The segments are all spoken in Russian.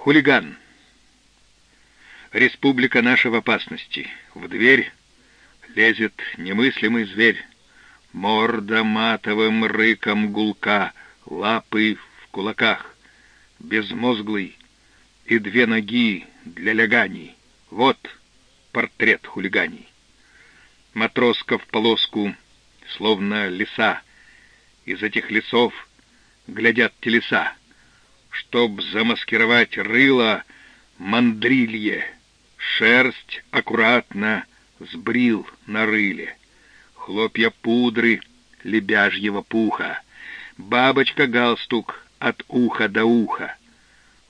Хулиган. Республика наша в опасности. В дверь лезет немыслимый зверь. Морда матовым рыком гулка, лапы в кулаках. Безмозглый и две ноги для ляганий. Вот портрет хулиганий. Матроска в полоску, словно леса. Из этих лесов глядят телеса. Чтоб замаскировать рыло, мандрилье, шерсть аккуратно сбрил на рыле. Хлопья пудры лебяжьего пуха, бабочка-галстук от уха до уха.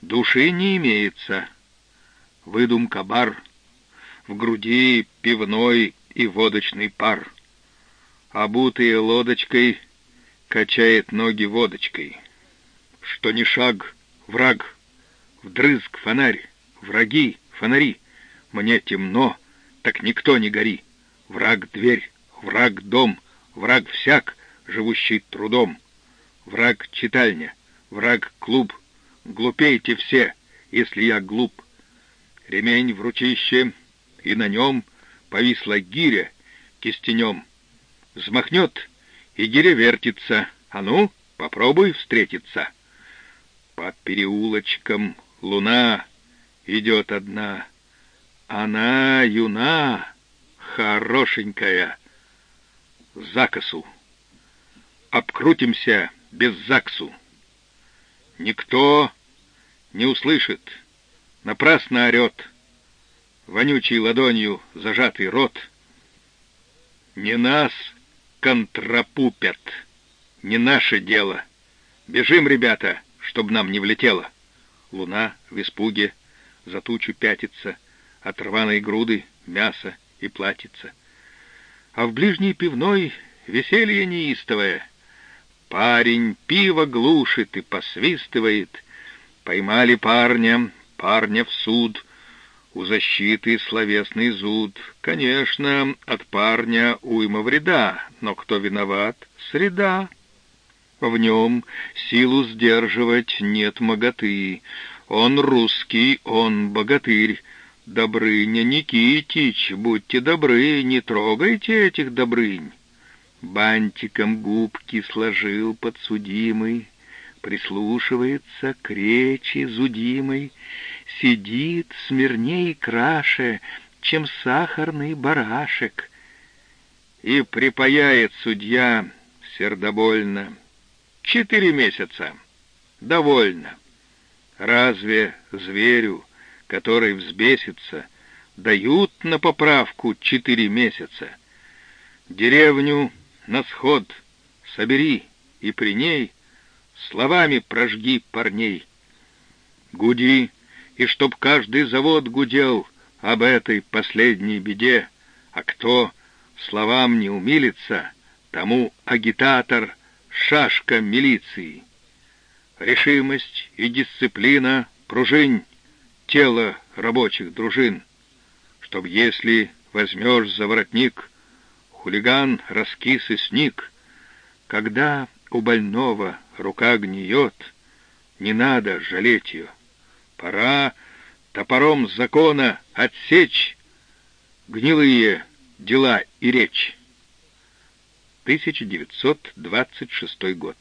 Души не имеется. Выдумка бар, в груди пивной и водочный пар. Обутые лодочкой качает ноги водочкой. Что ни шаг, враг, вдрызг фонарь, враги, фонари. Мне темно, так никто не гори. Враг дверь, враг дом, враг всяк, живущий трудом. Враг читальня, враг клуб, глупейте все, если я глуп. Ремень в ручище, и на нем повисла гиря кистенем. Взмахнет, и гиря вертится. А ну, попробуй встретиться. По переулочкам луна идет одна. Она юна, хорошенькая. Закосу. Обкрутимся без заксу. Никто не услышит, напрасно орет, вонючей ладонью зажатый рот. Не нас контрапупят, не наше дело. Бежим, ребята, чтоб нам не влетело. Луна в испуге за тучу пятится, от рваной груды мясо и платится. А в ближней пивной веселье неистовое — Парень пиво глушит и посвистывает. Поймали парня, парня в суд. У защиты словесный зуд. Конечно, от парня уйма вреда, но кто виноват? Среда. В нем силу сдерживать нет моготы. Он русский, он богатырь. Добрыня Никитич, будьте добры, не трогайте этих добрынь. Бантиком губки сложил подсудимый, Прислушивается к речи зудимой, Сидит смирней краше, Чем сахарный барашек. И припаяет судья сердобольно. Четыре месяца. Довольно. Разве зверю, который взбесится, Дают на поправку четыре месяца? Деревню на сход собери, и при ней словами прожги парней. Гуди, и чтоб каждый завод гудел об этой последней беде, а кто словам не умилится, тому агитатор — шашка милиции. Решимость и дисциплина пружинь тело рабочих дружин, чтоб если возьмешь за воротник Хулиган раскис и сник. Когда у больного рука гниет, не надо жалеть ее. Пора топором закона отсечь гнилые дела и речь. 1926 год.